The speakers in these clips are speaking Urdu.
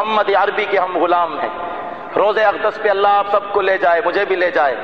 محمد عربی کے ہم غلام ہیں۔ روز اقدس پہ اللہ آپ سب کو لے جائے، مجھے بھی لے جائے۔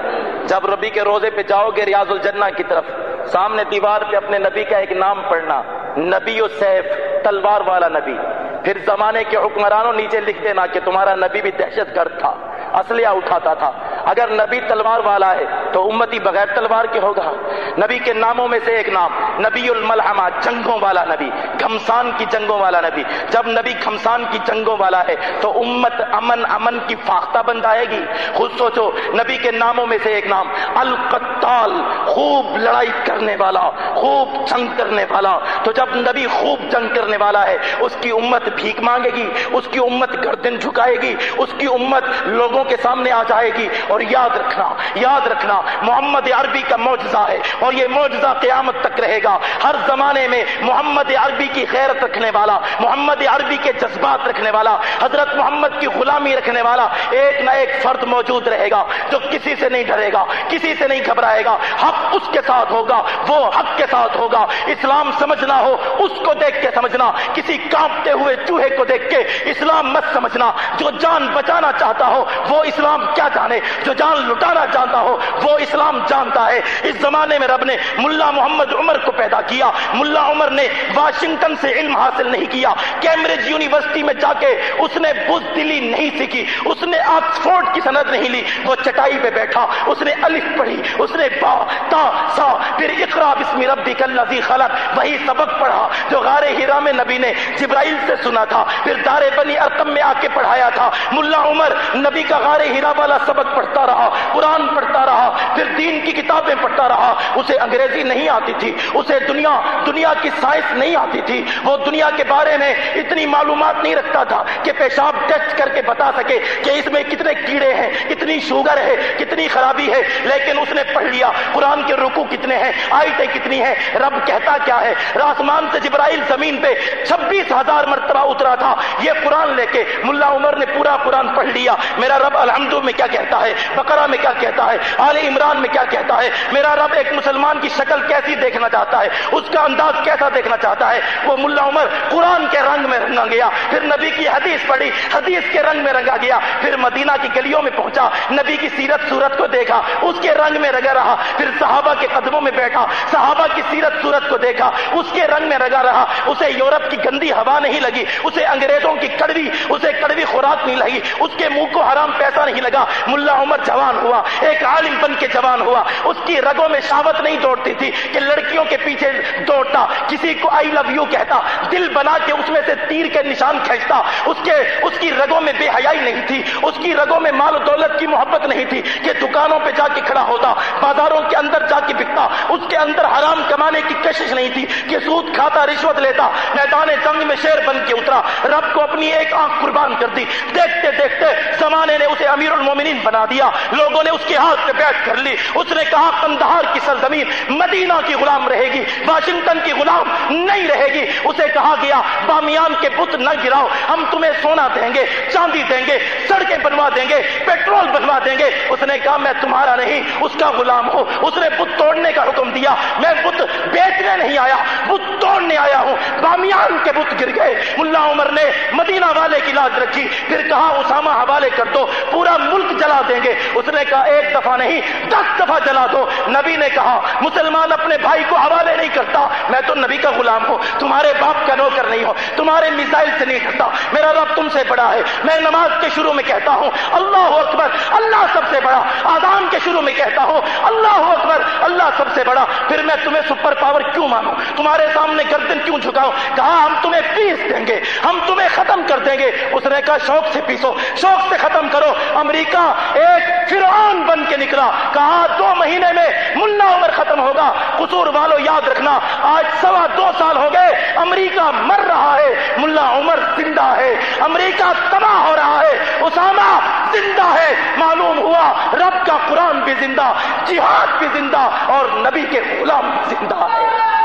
جب ربی کے روزے پہ جاؤ گے ریاض الجنہ کی طرف، سامنے دیوار پہ اپنے نبی کا ایک نام پڑھنا۔ نبی و سیف، تلوار والا نبی۔ پھر زمانے کے حکمرانوں نیچے لکھ دینا کہ تمہارا نبی بھی دہشت گرد تھا، اسلحہ اٹھاتا تھا۔ اگر نبی تلوار والا ہے تو امتی بغیر تلوار کے ہوگا۔ نبی کے ناموں میں سے ایک نام نبی الملحمہ جنگوں والا نبی، گھمسان کی جنگوں والا نبی۔ جب نبی گھمسان کی جنگوں والا ہے، تو امت امن امن کی فاختہ بن جائے گی۔ خود سوچو، نبی کے ناموں میں سے ایک نام، القتال، خوب لڑائی کرنے والا، خوب جنگ کرنے والا۔ تو جب نبی خوب جنگ کرنے والا ہے، اس کی امت بھیک مانگے گی، اس کی امت گردن جھکائے گی، اس کی امت لوگوں کے سامنے آ جائے گی۔ اور یاد رکھنا یاد رکھنا محمد عربی کا معجزہ ہے اور یہ معجزہ قیامت تک رہے گا۔ ہر زمانے میں محمد عربی کی خیرت رکھنے والا، محمد عربی کے جذبات رکھنے والا، حضرت محمد کی غلامی رکھنے والا ایک نہ ایک فرد موجود رہے گا جو کسی سے نہیں ڈرے گا، کسی سے نہیں گھبرائے گا۔ حق اس کے ساتھ ہوگا، وہ حق کے ساتھ ہوگا۔ اسلام سمجھنا ہو، اس کو دیکھ کے سمجھنا، کسی کانپتے ہوئے چوہے کو دیکھ کے اسلام مت سمجھنا۔ جو جان بچانا چاہتا ہو، وہ اسلام کیا جانے؟ جو جان لٹانا چاہتا ہو، وہ اسلام جانتا ہے۔ اس زمانے میں رب نے ملا محمد عمر کو پیدا کیا۔ ملا عمر نے واشنگٹن سے علم حاصل نہیں کیا۔ کیمبرج یونیورسٹی میں جا کے اس نے بزدلی نہیں سیکھی۔ اس نے آکسفورڈ کی سند نہیں لی۔ وہ چٹائی پہ بیٹھا۔ اس نے الف پڑھی۔ اس نے با، تا، سا، پھر اقرا، بسم ربک الذی خلق۔ وہی سبق پڑھا جو غار ہیرا میں نبی نے جبرائیل سے سنا تھا۔ پھر دار بنی ارقم میں آ کے پڑھایا تھا۔ ملا عمر نبی کا غار ہیرا والا سبق پڑھتا رہا، قرآن پڑھتا رہا۔ پھر دین کی کتابیں پڑھتا رہا۔ اسے انگریزی نہیں آتی تھی۔ اسے دنیا دنیا کی سائنس نہیں آتی تھی۔ وہ دنیا کے بارے میں اتنی معلومات نہیں رکھتا تھا کہ پیشاب ٹیسٹ کر کے بتا سکے کہ اس میں کتنے کیڑے ہیں کتنی شوگر ہے، کتنی خرابی ہے، لیکن اس نے پڑھ لیا، قرآن کے رکو کتنے ہیں، آیتیں کتنی ہیں، رب کہتا کیا ہے؟ آسمان سے جبرائیل زمین پہ چھبیس ہزار مرتبہ اترا تھا، یہ قرآن لے کے ملا عمر نے پورا قرآن پڑھ لیا۔ میرا رب الحمد میں کیا کہتا ہے؟ بقرہ میں کیا کہتا ہے؟ آل عمران میں کیا کہتا ہے؟ میرا رب ایک مسلمان کی شکل کیسی دیکھنا چاہتا ہے؟ اس کا انداز کیسا دیکھنا چاہتا ہے؟ وہ ملا عمر قرآن کے رنگ میں رنگا گیا، پھر نبی کی حدیث پڑھی، حدیث کے رنگ میں رنگا گیا، پھر مدینہ کی گلیوں میں پہنچا نبی کی سیرت صورت کو دیکھا، اس کے رنگ میں رگا رہا، پھر صحابہ کے قدموں میں بیٹھا، صحابہ کی سیرت صورت کو دیکھا، اس کے رنگ میں رگا رہا، اسے یورپ کی گندی ہوا نہیں لگی، اسے انگریزوں کی کڑوی، اسے کڑوی خوراک نہیں لگی، اس کے منہ کو حرام پیسہ نہیں لگا، ملا عمر جوان ہوا، ایک عالم بن کے جوان ہوا، اس کی رگوں میں شاوت نہیں دوڑتی تھی کہ لڑکیوں کے پیچھے دوڑتا، کسی کو آئی لو یو کہتا، دل بنا کے اس میں سے تیر کے نشان کھینچتا، اس کے، اس کی رگوں میں بے حیائی نہیں تھی، اس کی رگوں میں مال و دولت کی کی محبت نہیں تھی کہ دکانوں پہ جا کے کھڑا ہوتا، بازاروں کے اندر جا کے بکتا، اس کے اندر حرام کمانے کی کشش نہیں تھی کہ سود کھاتا، رشوت لیتا، میدان جنگ میں شیر بن کے اترا، رب کو اپنی ایک آنکھ قربان کر دی۔ دیکھتے دیکھتے زمانے نے اسے امیر المومنین بنا دیا، لوگوں نے اس کے ہاتھ پہ بیٹھ کر لی۔ اس نے کہا کندہار کی سرزمین مدینہ کی غلام رہے گی، واشنگٹن کی غلام نہیں رہے گی۔ اسے کہا گیا، بامیان کے بت نہ گراؤ، ہم تمہیں سونا دیں گے، چاندی دیں گے سڑکیں بنوا دیں گے پیٹرول بنوا دیں گے۔ اس نے کہا، میں تمہارا نہیں، اس کا غلام ہوں۔ اس نے بت توڑنے کا حکم دیا۔ میں بت بیچنے نہیں آیا۔ بت توڑنے آیا ہوں۔ بامیان کے بت گر گئے۔ ملا عمر نے مدینہ والے کی لاج رکھی۔ پھر کہا، اسامہ، حوالے کر دو، پورا ملک جلا دیں گے۔ اس نے کہا، ایک دفعہ نہیں، دس دفعہ جلا دو۔ نبی نے کہا، مسلمان اپنے بھائی کو حوالے نہیں کرتا۔ میں تو نبی کا غلام ہوں۔ تمہارے باپ کا نوکر نہیں ہوں تمہارے میزائل سے نہیں کرتا میرا رب تم سے بڑا ہے۔ میں نماز کے شروع میں کہتا ہوں، اللہ اکبر، اللہ سب سے بڑا۔ آدان کے شروع میں کہتا ہوں، اللہ اکبر اللہ سب سے بڑا، پھر میں تمہیں سپر پاور کیوں مانوں؟ تمہارے سامنے گردن کیوں جھکاؤں؟ کہا، ہم تمہیں پیس دیں گے، ہم تمہیں ختم کر دیں گے۔ اس نے کہا شوق سے پیسو، شوق سے ختم کرو۔ امریکہ ایک فرعون بن کے نکلا۔ کہا، دو مہینے میں ملا عمر ختم ہوگا۔ قصور والو یاد رکھنا، آج سوا دو سال ہو گئے، امریکہ مر رہا ہے، ملا عمر زندہ ہے۔ امریکہ تباہ ہو رہا ہے، اسامہ زندہ ہے۔ معلوم ہوا رب کا قرآن بھی زندہ جہاد بھی زندہ اور نبی کے غلام بھی زندہ۔ ہے